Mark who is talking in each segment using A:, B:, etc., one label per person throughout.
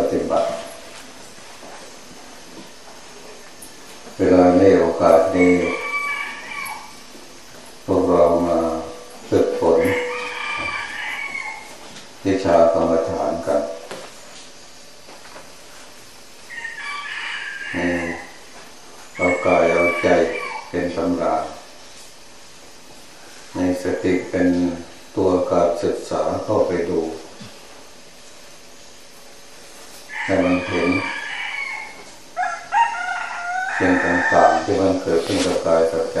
A: ปฏิบัติ เวลาในโอกาสนี้พวกเรามาฝึกฝนวิชากรรมฐานกันเอากายเอาใจเป็นตำราในสติเป็นตัวการศึกษาเข้าไปดูให้มันเห็นสิ่งต่างๆที่มันเกิดขึ้นกับกายกับใจ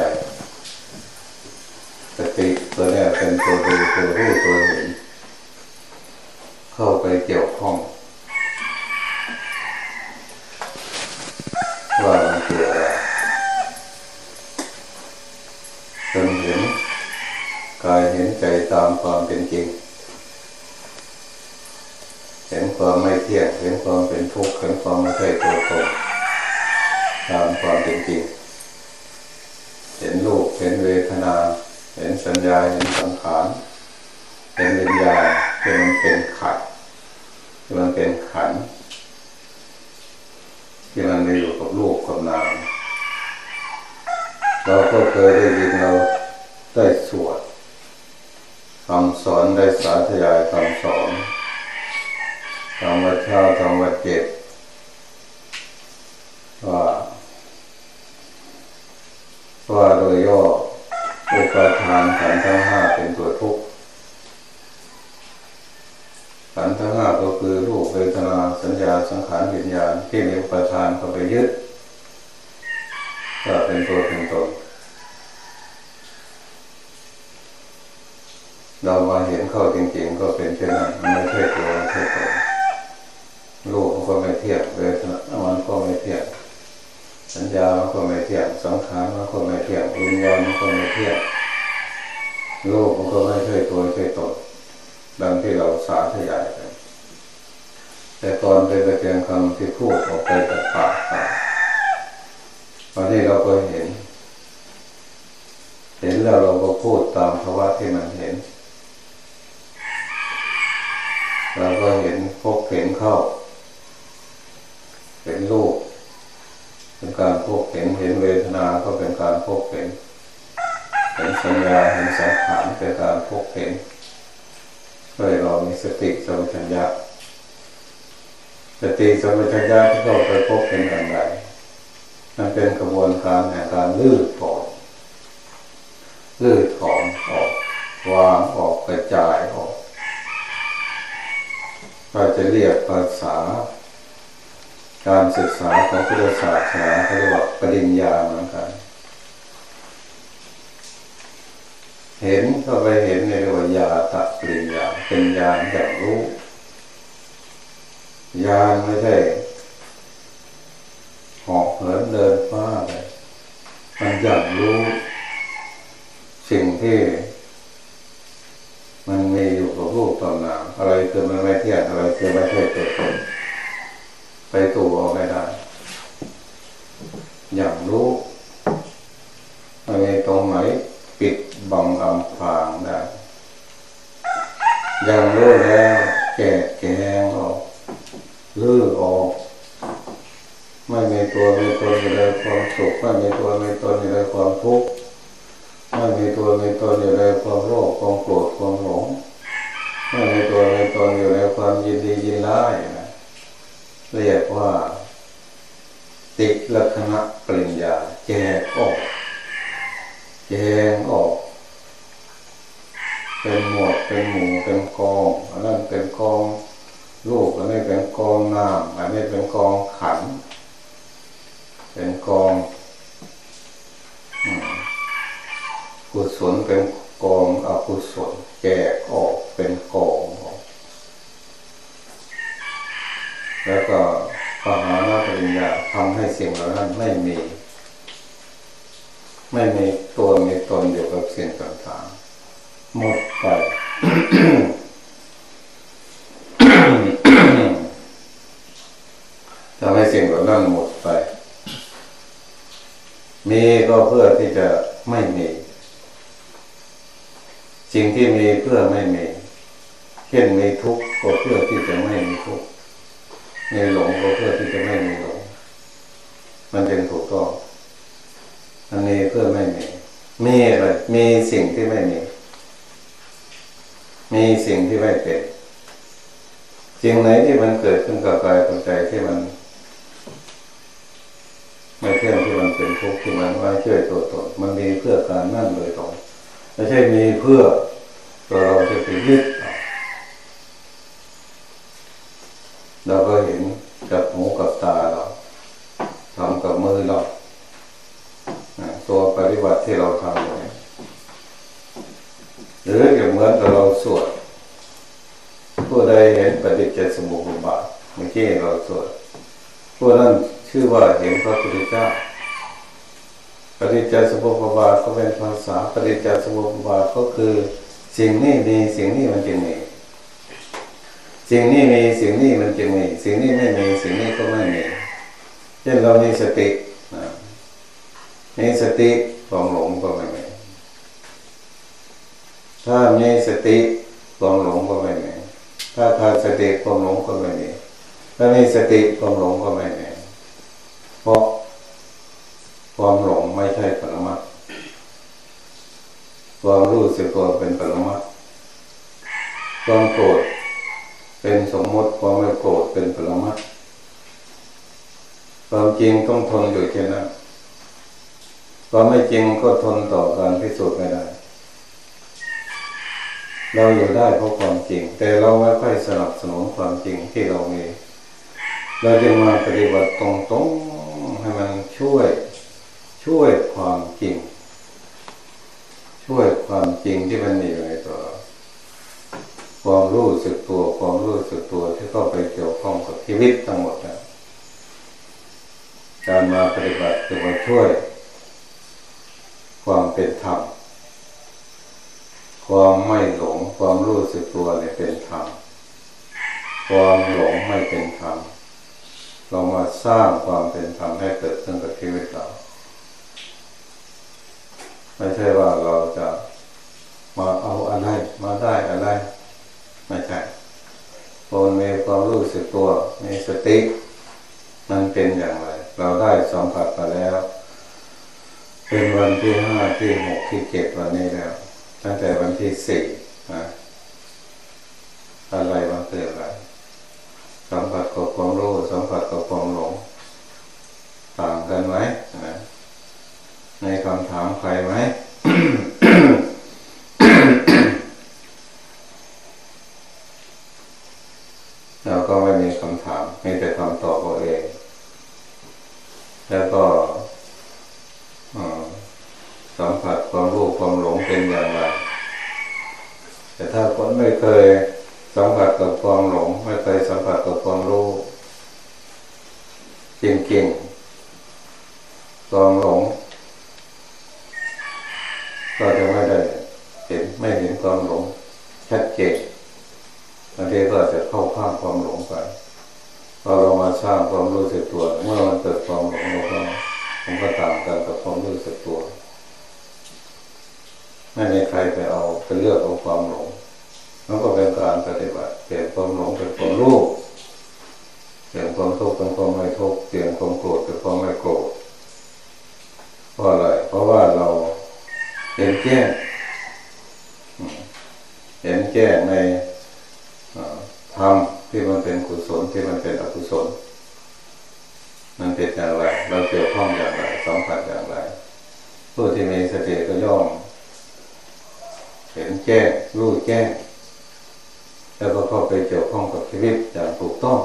A: สติตัวนี้เป็น ตัวดูตัวรู้ตัวเห็น เข้าไปเกี่ยวข้องว่ามันคืออะไรจนเห็นกายเห็นใจตามความเป็นจริง เห็นความไม่เที่ยงเห็นความเป็นทุกข์เห็นความไม่ใช่ตัวตนตามความเป็นจริง เห็นรูปเห็นเวทนา เห็นสัญญาเห็นสังขารเห็นวิญญาณที่มันเป็นขัดที่มันเป็นขันที่มันมาอยู่กับรูปกับนามเราก็เคยได้ยินเรา ได้สวดคำสอนได้สาธยายคำสอนธรรมะเช้าธรรมะเจ็ดว่าว่าโดยย่ออุปทานขันธ์ทั้งห้าเป็นตัวทุกข์ขันธ์ทั้งห้าก็คือรูปเวทนาสัญญาสังขารวิญญาณที่มีอุปทานเข้าไปยึดก็เป็นตัวเป็นตน เรามาเห็นเข้าจริงๆ ก็เป็นเช่นนั้นไม่ใช่ตัวไม่ใช่ตนรูปมันก็ไม่เที่ยงเวทนามันก็ไม่เที่ยงสัญญามันก็ไม่เที่ยงสังขารมันก็ไม่เที่ยงวิญญาณมันก็ไม่เที่ยงโลกมันก็ไม่ใช่ตัวใช่ตนดังที่เราสาธยายไปแต่ตอนไปแต่เพียงคำที่พูดออกไปจากปากไปวันนี้เราก็เห็น เห็นแล้วเราก็พูดตามภาวะที่มันเห็น เราก็เห็นพบเห็นเข้า เห็นรูปเป็นการพบเห็นเห็นเวทนาก็เป็นการพบเห็นเห็นสัญญาเห็นสังขารเป็นการพบเห็นเลยเรามีสติสัมปชัญญะสติสัมปชัญญะที่เราไปพบเห็นอะไรมันเป็นกระบวนการแห่งการลื้อถอนลื้อถอนออกวางออกกระจาย กเราจะเรียกภาษา การศึกษาของพุทธศาสนาเขาเรียกว่าปริญญาเหมือนกัน เห็นเข้าไปเห็นในวิญญาตะปริญญาเป็นญาณอย่างรู้ญาณไม่ใช่หอกเหินเดินฟ้าเลยมันอย่างรู้ สิ่งที่ รูปตอนนามอะไรคือมันไม่เที่ยงอะไรคือไม่ใช่ตัวตนไปตัวไม่ได้ อย่างรู้มันมีตรงไหนปิดบังอำพรางได้อย่างรู้แล้วแก่แกงออกลื้อออก ไม่มีตัวมีตนอยู่ในความสุขไม่มีตัวมีตนอยู่ในความทุกข์ไม่มีตัวมีตนอยู่ในความโลภความโกรธความหลงไม่มีตัวมีตนอยู่ในความยินดียินร้ายนะเรียกว่า ติลักษณะปริญญาแจกออกแจงออก เป็นหมวดเป็นหมู่เป็นกองอันนั้นเป็นกองลูกอันนี้เป็นกองน้ำอันนี้เป็นกองขัน เป็นกองกุศลเป็นกองอกุศลแจกออกเป็นกองออก แล้วก็ปหานาปริญญาทำให้สิ่งเหล่านั้นไม่มี ไม่มีตัวมีตนอยู่กับสิ่งต่างๆหมดไปทำให้สิ่งเหล่านั้นหมดไป มีก็เพื่อที่จะไม่มี สิ่งที่มีเพื่อไม่มี เช่นมีทุกข์ก็เพื่อที่จะไม่มีทุกข์ มีหลงก็เพื่อที่จะไม่มีหลง มันจึงถูกต้องอันนี้เพื่อไม่มี มีอะไรมีสิ่งที่ไม่มี มีสิ่งที่ไม่เป็นสิ่งไหนที่มันเกิดขึ้นกับกายกับใจที่มันไม่เที่ยงที่มันเป็นทุกข์ที่มันไม่ช่วยตัวตนมันมีเพื่อการนั่นเลยตรงไม่ใช่มีเพื่อตัวเราจะไปยึดเราก็เห็นกับหูกับตาเราทำกับมือเราตัวปฏิบัติที่เราทำเลยหรืออย่างเหมือนกับเราสวดผู้ใดเห็นปฏิจจสมุปบาทเมื่อกี้เราสวดผู้นั้นชื่อว่าเห็นพระพุทธเจ้าปฏิจจสมุปบาทก็ เป็นภาษาปฏิจจสมุปบาทก็คือ สิ่งนี้มีสิ่งนี้มันจึงมีสิ่งนี้มีสิ่งนี้มันจึงมีสิ่งนี้ไม่มีสิ่งนี้ก็ไม่มีเช่นเรามีสติมีสติความหลงก็ไม่มีถ้ามีสติความหลงก็ไม่มีถ้าขาดสติความหลงก็ไม่มีถ้ามีสติความหลงก็ไม่มีเพราะความหลงไม่ใช่ปรมัตความ รู้สึกตัวเป็นปรมัตความโกรธเป็นสมมติความไม่โกรธเป็นปรมัตความจริงต้องทนอยู่แค่นั้นความไม่จริงก็ทนต่อการพิสูจน์ไม่ได้ เราอยู่ได้เพราะความจริง แต่เราไม่ค่อยสนับสนุนความจริงที่เรามี เราจึงมาปฏิบัติตรงๆให้มันช่วยช่วยความจริง จริงที่มันมีอยู่ในตัว ความรู้สึกตัวความรู้สึกตัวที่เข้าไปเกี่ยวข้องกับชีวิตทั้งหมดนะการมาปฏิบัติคือมาช่วย ความเป็นธรรมความไม่หลงความรู้สึกตัวเนี่ยเป็นธรรมความหลงไม่เป็นธรรมเรามาสร้างความเป็นธรรมให้เกิดขึ้นกับชีวิตเราไม่ใช่ว่าเราจะ มาเอาอะไร มาได้อะไร ไม่ใช่คนมีความรู้สึกตัว มีสติ มันเป็นอย่างไร เราได้สัมผัสมาแล้ว เป็นวันที่ห้าที่หกที่เจ็ดวันนี้แล้ว ตั้งแต่วันที่สี่อะไรมาเกิดอะไรสัมผัสกับความรู้สัมผัสกับความหลง ต่างกันไหมในคำถามใครไหมเราก็ไม่มีคำถามมีแต่คำตอบตัวเอง แล้วก็สัมผัสความรู้ความหลงเป็นอย่างไร แต่ถ้าคนไม่เคยสัมผัสกับความหลง ไม่เคยสัมผัสกับความรู้จริงๆความหลง ก็จะไม่ได้เห็นไม่เห็นความหลง ชัดเจนบางทีก็จะเข้าข้างความหลงไปพอเรามาสร้างความรู้สึกตัว เมื่อมันเกิดความหลงเราก็มันก็ต่างกันกับความรู้สึกตัว ไม่มีใครไปเอาไปเลือกเอาความหลงมันก็เป็นการปฏิบัติเปลี่ยนความหลงเป็นความรู้เปลี่ยนความทุกข์เป็นความไม่ทุกข์เปลี่ยนความโกรธเป็นความไม่โกรธเพราะอะไรเพราะว่าเรา ห็นแจ้งเห็นแจ้งในธรรมที่มันเป็นกุศลที่มันเป็นอกุศล มันเป็นอย่างไร เราเกี่ยวข้องอย่างไรสัมผัสอย่างไรผู้ที่มีสติก็ย่อมเห็นแจ้งรู้แจ้งแล้วก็เข้าไปเกี่ยวข้องกับชีวิตอย่างถูกต้อง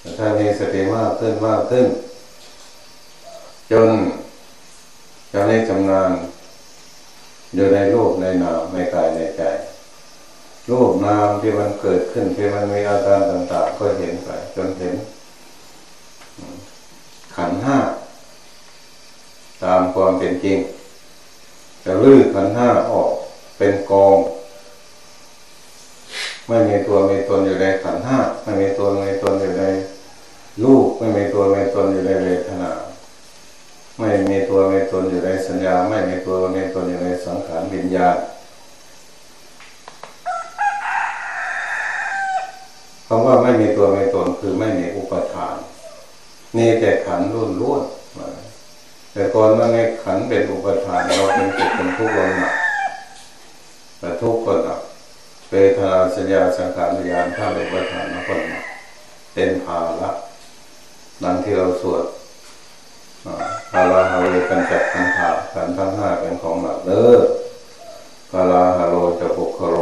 A: แต่ถ้ามีสติมากขึ้นมากขึ้น จน จะให้ทำงานอยู่ในโลกในนามในกายในใจรูปนามที่มันเกิดขึ้นที่มันมีอาการต่างๆ ก็เห็นไปจนเห็น ขันห้า ตามความเป็นจริง จะลื้อขันห้าออกเป็นกอง ไม่มีตัวมีตนอยู่ในขันห้าไม่มีตัวมีตนอยู่ในรูปไม่มีตัวมีตนอยู่ในเวทนา ไม่มีตัวมีตนอยู่ในสัญญา ไม่มีตัวมีตนอยู่ในสังขารวิญญาณคำว่าไม่มีตัวไม่ตนคือไม่มีอุปทาน นี่แต่ขันรุ่นรุ่นแต่ก่อนมันในขันเป็นอุปทานเราเป็นจิตเป็นทุกข์เราหนักแต่ทุกข์ก็หนักเวทนาสัญญาสังขารวิญญาณถ้าเป็นอุปทานมันก็หนักเป็นภาระดังที่เราสวด ภาราฮาเวกันจัดขันธาขันทั้งห้าเป็นของหนักเด้อภาราฮาโรจะปุคโร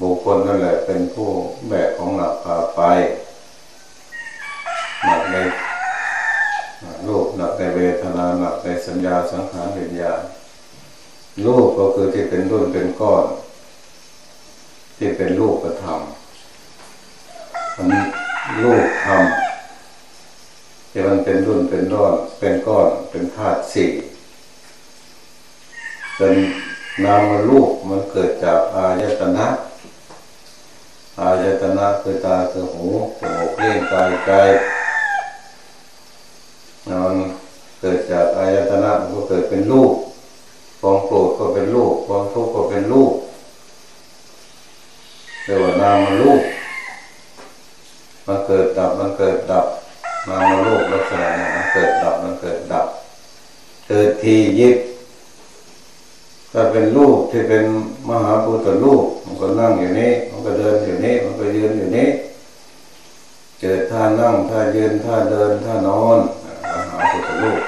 A: บุคคลนั่นแหละเป็นผู้แบกของหนักพาไปหนักในรูปหนักในเวทนาหนักในสัญญาสังขารวิญญาณรูปก็คือที่เป็นรุ่นเป็นก้อน ที่เป็นรูปประธรรมมันรูปธรรม ที่มันเป็นรุ่นเป็นรอนเป็นก้อนเป็นธาตุสี่เป็นนามรูปมันเกิดจากอายตนะ อายตนะคือตาคือหูจมูกเลี้ยงกายใจมันเกิดจากอายตนะก็เกิดเป็นรูปความโกรธก็เป็นรูปความทุกข์ก็เป็นรูปเรียกว่านามรูปมันเกิดดับมันเกิดดับ นามรูปลักษณะนี้มันเกิดดับมันเกิดดับ เกิดทียิบถ้าเป็นรูปที่เป็นมหาพุทธรูปมันก็นั่งอยู่นี้ มันก็เดินอยู่นี้ มันก็ยืนอยู่นี้ เกิดท่านั่งท่ายืนท่าเดินท่านอนมหาพุทธรูป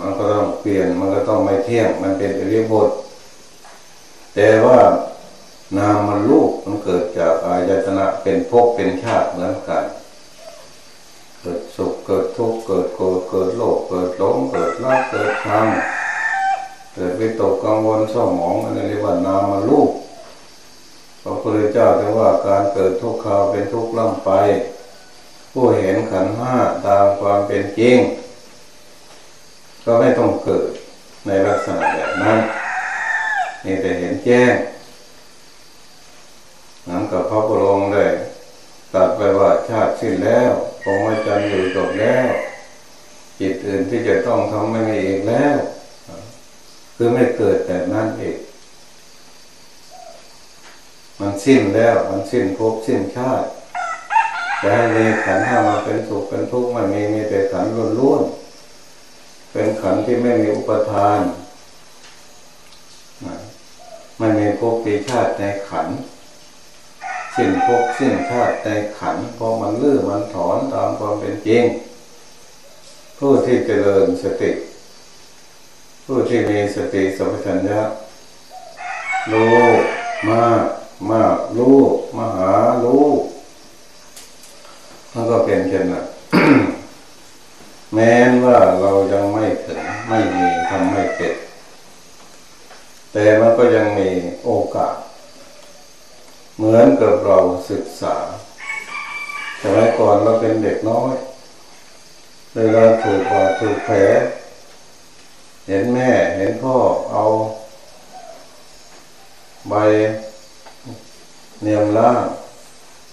A: มันก็ต้องเปลี่ยนมันก็ต้องไม่เที่ยง มันเป็นอริบทแต่ว่านามมันรูปมันเกิดจากอายตนะเป็นภพเป็นชาติเหมือนกัน เกิดสุขเกิดทุกข์เกิดโกรธเกิดโลภเกิดหลงเกิดรักเกิดชังเกิดวิตกกังวลเศร้าหมองอันนี้เรียกว่านามาลูกพระพุทธเจ้าแต่ว่าการเกิดทุกข์ข่าวเป็นทุกข์ล่ำไป ผู้เห็นขันห้าตามความเป็นจริง ก็ไม่ต้องเกิดในลักษณะแบบนั้นนี่แต่เห็นแจ้งนั้นกับพระพุทธองค์เลยตัดไปว่าชาติสิ้นแล้ว อยู่จบแล้วจิตอื่นที่จะต้องทำไม่มีอีกแล้ว คือไม่เกิดแต่นั่นเองมันสิ้นแล้ว มันสิ้นภพสิ้นชาติจะให้มีขันห้ามาเป็นสุขเป็นทุกข์มันมีมีแต่ขันล้วนๆเป็นขันที่ไม่มีอุปทานมันมีภพปีชาติในขันธ สิ้นภพสิ้นชาติในขันพอมันลื้อมันถอนตามความเป็นจริง ผู้ที่เจริญสติ ผู้ที่มีสติสัมปชัญญะรู้มากมากรู้มหารู้มันก็เป็นเช่นนั้นแม้นว่าเรายังไม่ถึงไม่มีทำไม่เป็นแต่มันก็ยังมีโอกาส เหมือนกับเราศึกษาสมัยก่อนเราเป็นเด็กน้อยเวลาถูกบาดถูกแผลเห็นแม่เห็นพ่อเอาใบเนียมล่าง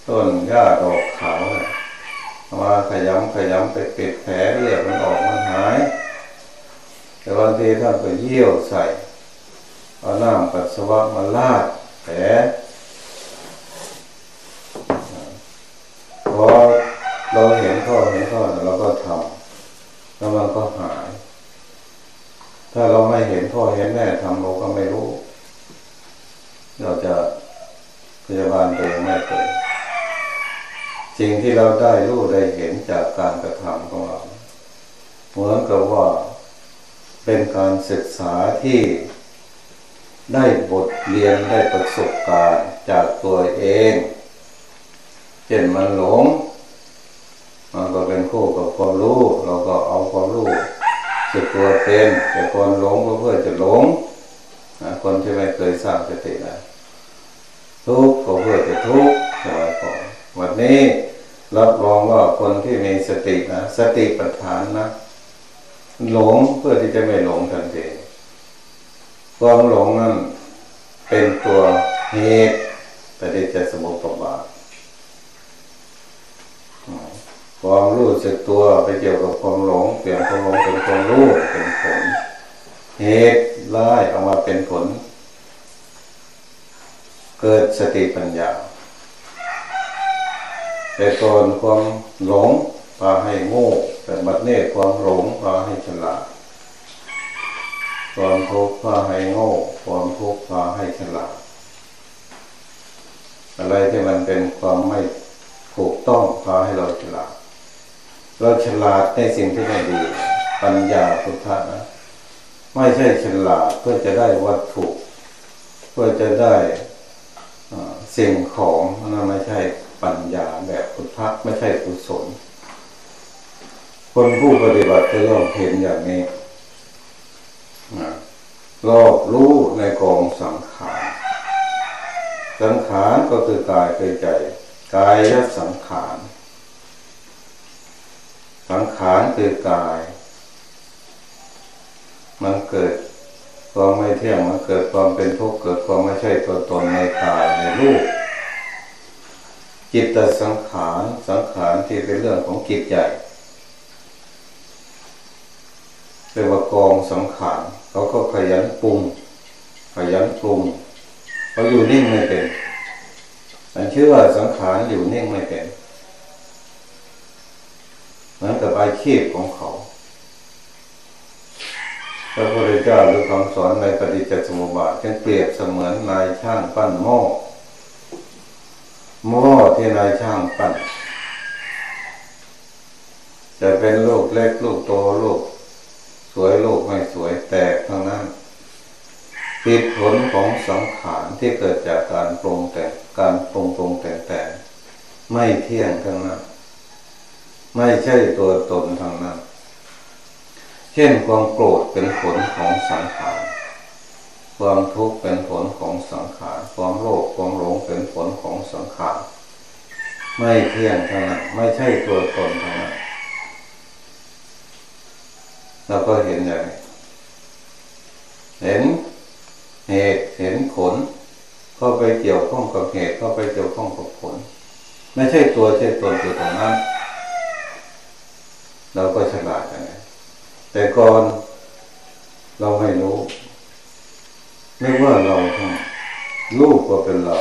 A: ต้นหญ้าดอกขาวมาขยำขยำไปปิดแผลเลือดมันออกมันหาย แต่บางทีท่านก็เยี่ยวใส่เอาน้ำปัสสาวะมาลาดแผลพอเราเห็น ข้อเห็นข้อเราก็ทำแล้วมันก็หาย ถ้าเราไม่เห็นพ่อเห็นแม่ทำเราก็ไม่รู้ เราจะพยาบาลตัวเองไม่เป็นสิ่งที่เราได้รู้ได้เห็นจากการกระทำของเราเหมือนกับว่าเป็นการศึกษาที่ได้บทเรียนได้ประสบการณ์จากตัวเอง เช่นมันหลง มันก็เป็นคู่กับความรู้ เราก็เอาความรู้สึกตัวเป็นแต่คนหลงก็เพื่อจะหลงคนที่ไม่เคยสร้างสตินะทุกข์ก็เพื่อจะทุกข์สมัยก่อนวันนี้รับรองว่าคนที่มีสตินะสติปัฏฐานนะหลงเพื่อที่จะไม่หลงทันทีความหลงนั้นเป็นตัวเหตุแต่ที่จะสมุปบาท ความรู้สึกตัวไปเกี่ยวกับความหลงเปลี่ยนความหลงเป็นความรู้เป็นผล เหตุร้ายออกมาเป็นผล เกิดสติปัญญาแต่ก่อนความหลงพาให้โง่แต่บัดเนี้ความหลงพาให้ฉลาดความทุกข์พาให้โง่ความทุกข์พาให้ฉลาดอะไรที่มันเป็นความไม่ถูกต้องพาให้เราฉลาด เราฉลาดในสิ่งที่ไม่ดี ปัญญาพุทธะนะไม่ใช่ฉลาดเพื่อจะได้วัตถุเพื่อจะได้สิ่งของนั่นไม่ใช่ปัญญาแบบพุทธะไม่ใช่กุศลคนผู้ปฏิบัติจะย่อมเห็นอย่างนี้รอบรู้ในกองสังขารสังขารก็คือกายคือใจกายและสังขาร สังขารคือกาย มันเกิดความไม่เที่ยงมันเกิดความเป็นทุกข์เกิดความไม่ใช่ตัวตนในกายในรูป จิตตสังขารสังขารที่เป็นเรื่องของจิตใหญ่เรียกว่ากองสังขารเขาก็ขยันปรุงขยันปรุงเขาอยู่นิ่งไม่เป็น อันชื่อว่าสังขารอยู่นิ่งไม่เป็น เหมือนกับอาชีพของเขาพระพุทธเจ้าหรือคำสอนในปฏิจจสมุปบาทจึงเปรียบเสมือนนายช่างปั้นหม้อหม้อที่นายช่างปั้น จะเป็นลูกเล็กลูกโตลูก สวยลูกไม่สวยแตกทั้งนั้นติดผลของสังขารที่เกิดจากการปรุงแต่งการปรุงปรุงแต่งแต่ไม่เที่ยงทั้งนั้น ไม่ใช่ตัวตนทั้งนั้น เช่นความโกรธเป็นผลของสังขาร ความทุกข์เป็นผลของสังขาร ความโลภความหลงเป็นผลของสังขาร ไม่เที่ยงทั้งนั้นไม่ใช่ตัวตนทั้งนั้นเราก็เห็นอย่างเห็นเหตุเห็นผลเข้าไปเกี่ยวข้องกับเหตุเข้าไปเกี่ยวข้องกับผล ไม่ใช่ตัวใช่ตนตัวตรงนั้น เราก็ฉลาดกันแต่ก่อนเราไม่รู้ไม่ว่าเราทั้งรูปก็เป็นเรา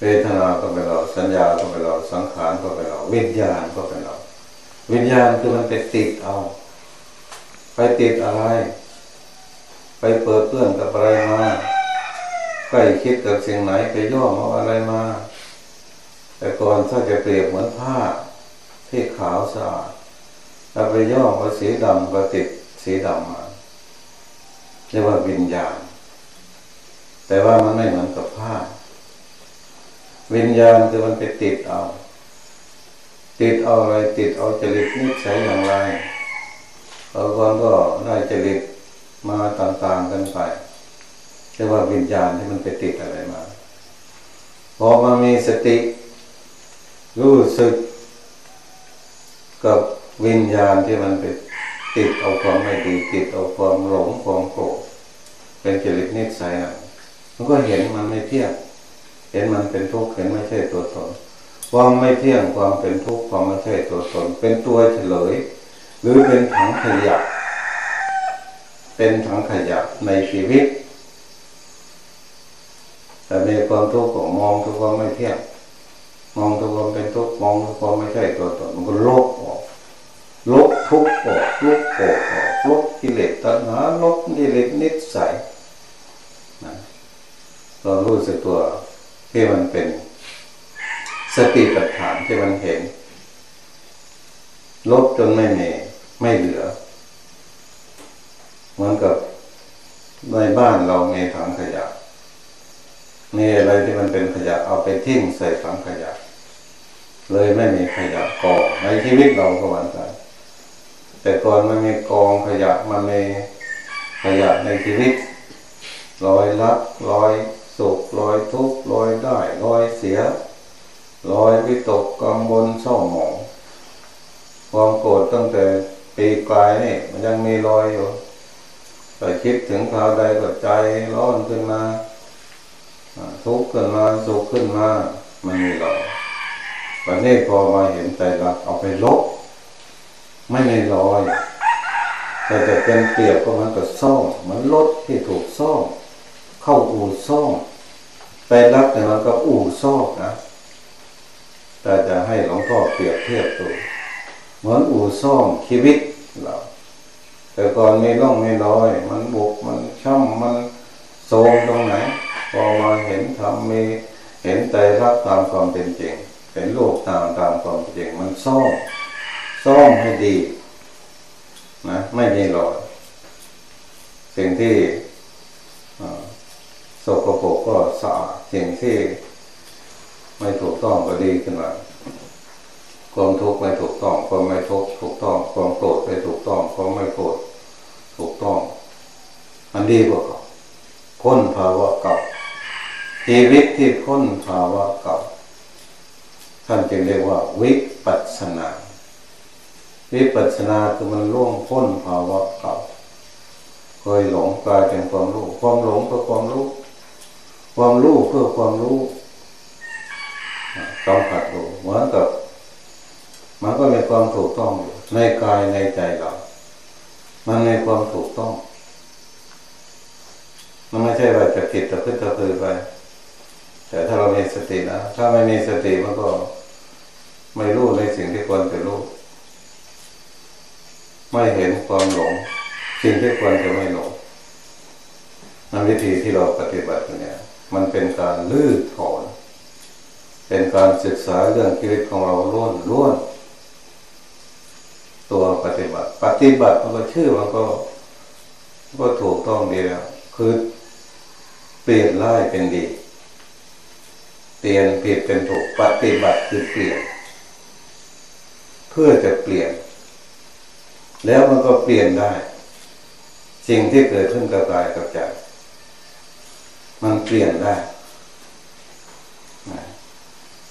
A: เวทนาก็เป็นเรา สัญญาก็เป็นเรา สังขารก็เป็นเรา วิญญาณก็เป็นเรา วิญญาณคือมันไปติดเอา ไปติดอะไร ไปเปิดเพื่อนกับอะไรมาใกล้คิดกับสิ่งไหนไปย่อมเอาอะไรมา แต่ก่อนถ้าจะเปรียบเหมือนผ้า ที่ขาวสะอาดถ้าไปย่อมาสีดำก็ติดสีดำมาเรียกว่าวิญญาณ แต่ว่ามันไม่เหมือนกับผ้าวิญญาณคือมันไปติดเอา ติดเอาอะไรติดเอาจริตนิสัยอย่างไรบางคนก็ได้จริตมาต่างๆกันไปเรียกว่าวิญญาณที่มันไปติดอะไรมาพอมามีสติ รู้สึก กับวิญญาณที่มันไปติดเอาความไม่ดีติดเอาความหลงความโกรธเป็นจริตนิสัยนะมันก็เห็นมันไม่เที่ยงเห็นมันเป็นทุกข์เห็นไม่ใช่ตัวตนความไม่เที่ยงความเป็นทุกข์ความไม่ใช่ตัวตนเป็นตัวเฉลย หรือเป็นถังขยะ เป็นถังขยะในชีวิต แต่ในความทุกข์ของมองทุกความไม่เที่ยง มองทุกความเป็นทุกข์มองทุกความไม่ใช่ตัวตนมันก็ลบออกลบทุกข์ออกลบโกรธออกลบกิเลสตัณหาลบกิเลสนิสัยนะเรารู้สึกตัวที่มันเป็นสติปัฏฐานที่มันเห็น ลบจนไม่มีไม่เหลือเหมือนกับในบ้านเรามีถังขยะมีอะไรที่มันเป็นขยะเอาไปทิ้งใส่ถังขยะ เลยไม่มีขยะกองในชีวิตเราก็วันกันแต่ก่อนมันมีกองขยะมันมีขยะในชีวิตลอยรักลอยสุขลอยทุกข์ลอยได้ลอยเสียลอยวิตกกังวลเศร้าหมองความโกรธตั้งแต่ปีกลายนี่มันยังมีลอยอยู่แต่คิดถึงคราวใดก็ใจร้อนขึ้นมาทุกข์ขึ้นมาสุขขึ้นมามันมีลอย วันนี้พอมาเห็นใจรักเอาไปลบ ไม่ในลอย แต่จะเป็นเปรียบก็มันก็ซ่อมมันรถที่ถูกซ่อมเข้าอู่ซ่อมไปรับแต่มันก็อู่ซ่อมนะถ้าจะให้หลวงพ่อเปรียบเทียบตัวเหมือนอู่ซ่อมชีวิตเราแต่ก่อนไมีร่องไม่รอย มันบุกมันช่ำมันโซมตรงไหน พอมาเห็นทำมีเห็นใจรักตามความเป็นจริง็นโลกตามตามความเจริงมันซ่อมซ่อมให้ดีนะไม่มีรอยสิ่งที่สกปรกก็สะอาดสิ่งที่ไม่ถูกต้องก็ดีขึ้นมาความทุกข์ไม่ถูกต้องความไม่ทุกข์ถูกต้องความโกรธไม่ถูกต้องความไม่โกรธถูกต้อง มันดีกว่าเก่าพ้นภาวะเก่าชีวิตที่พ้นภาวะเก่า ท่านจึงเรียกว่า วิปัสนา วิปัสนาคือมันล่วงพ้นภาวะเก่าเคยหลงกลายเป็นความรู้ ความหลงเพื่อความรู้ ความรู้เพื่อความรู้ต้องผัดรู้เหมือนกับ มันก็มีความถูกต้องอยู่ในกายในใจเรามันในความถูกต้อง มันไม่ใช่ว่าจะผิดแต่พึ่งแต่คือไป แต่ถ้าเรามีสตินะ ถ้าไม่มีสติมันก็ ไม่รู้ในสิ่งที่ควรจะรู้ ไม่เห็นความหลง สิ่งที่ควรจะไม่หลงนั่นวิธีที่เราปฏิบัติเนี่ย มันเป็นการลื้อถอน เป็นการศึกษาเรื่องชีวิตของเราล้วนล้วนตัวปฏิบัติ ปฏิบัติมันก็ชื่อมันก็ ก็ถูกต้องดีแล้ว คือเปลี่ยนร้ายเป็นดี เปลี่ยนผิดเป็นถูก ปฏิบัติคือเปลี่ยน พื่อจะเปลี่ยน แล้วมันก็เปลี่ยนได้ สิ่งที่เกิดขึ้นกับกายกับใจมันเปลี่ยนได้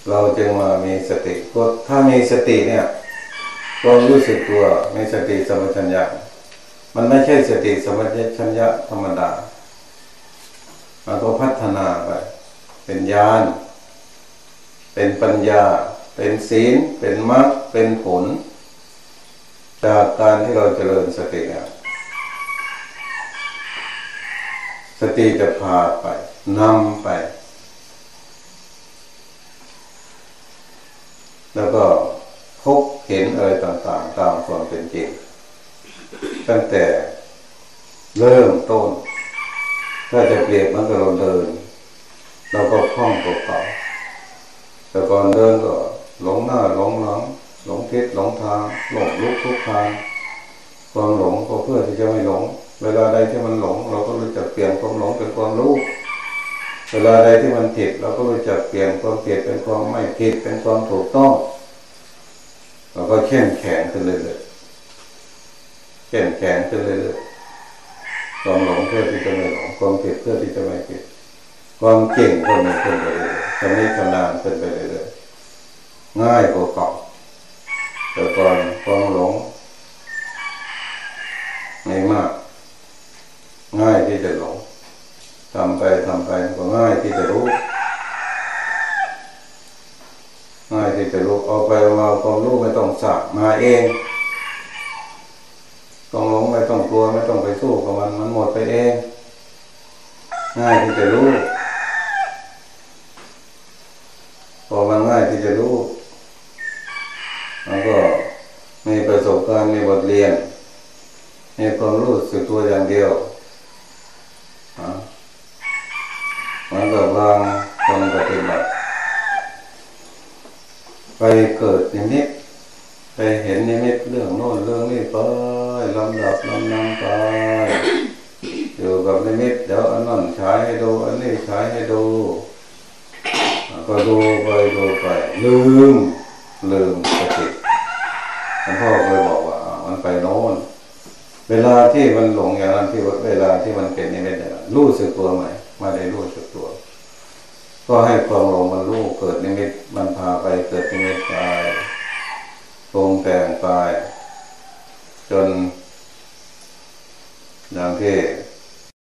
A: เราจึงมามีสติก็ถ้ามีสติเนี่ยความรู้สึกตัวในสติสมัชัญญะมันไม่ใช่สติสมัชัญญะธรรมดา มันก็พัฒนาไป เป็นญาณ เป็นปัญญา เป็นศีลเป็นมรรคเป็นผล จากการที่เราเจริญสติเนี่ยสติจะพาไปนำไป แล้วก็พบเห็นอะไรต่างๆ ตามความเป็นจริง ตั้งแต่เริ่มต้น ถ้าจะเปรียบมันก็เราเดิน เราก็คล่องตัวเก่าแต่ก่อนเดินก็ หลงหน้าหลงหลังหลงทิศหลงทางหลงลุกทุกทางความหลงก็เพื่อที่จะไม่หลง เวลาใดที่มันหลง เราก็รู้จักเปลี่ยนความหลงเป็นความรู้เวลาใดที่มันผิดเราก็รู้จักเปลี่ยนความผิดเป็นความไม่ผิดเป็นความถูกต้องเราก็เข้มแข็งขึ้นเรื่อยเข้มแข็งขึ้นเรื่อยความหลงเพื่อที่จะไม่หลงความผิดเพื่อที่จะไม่ผิดความเก่งก็มีขึ้นไปเรื่อยๆจะไม่ชำนาญขึ้นไปเรื่อยๆ ง่ายกว่าเก่าแต่ก่อนความหลงไม่มาก ง่ายที่จะหลงทำไปทำไปก็ง่ายที่จะรู้ ง่ายที่จะรู้เอาไปมาความรู้ไม่ต้องสั่งมาเองต้องหลงไม่ต้องกลัวไม่ต้องไปสู้กับมันมันหมดไปเอง ง่ายที่จะรู้พอมันง่ายที่จะรู้มันก็มีประสบการณ์มีบทเรียนมี ความรู้สึกตัวอย่างเดียวมันก็บางคนปฏิบัติไปเกิดนิมิตไปเห็นนิมิตเรื่องโน้นเรื่องนี้ไปลำดับลำนำไปอยู่กับนิมิตเดี๋ยวอันนั้นใช้ให้ดูอันนี้ใช้ให้ดูก็ดูไปดูไปลืมลืมสติหลวงพ่อเคยบอกว่ามันไปโน้น เวลาที่มันหลงอย่างนั้นที่เวลาที่มันเป็นนิมิตรู้สึกตัวไหมมาได้รู้สึกตัว ก็ให้ความหลงมันรู้เกิดนิมิตมันพาไปเกิดนิมิตไปปรงแต่งไปจนอย่างที่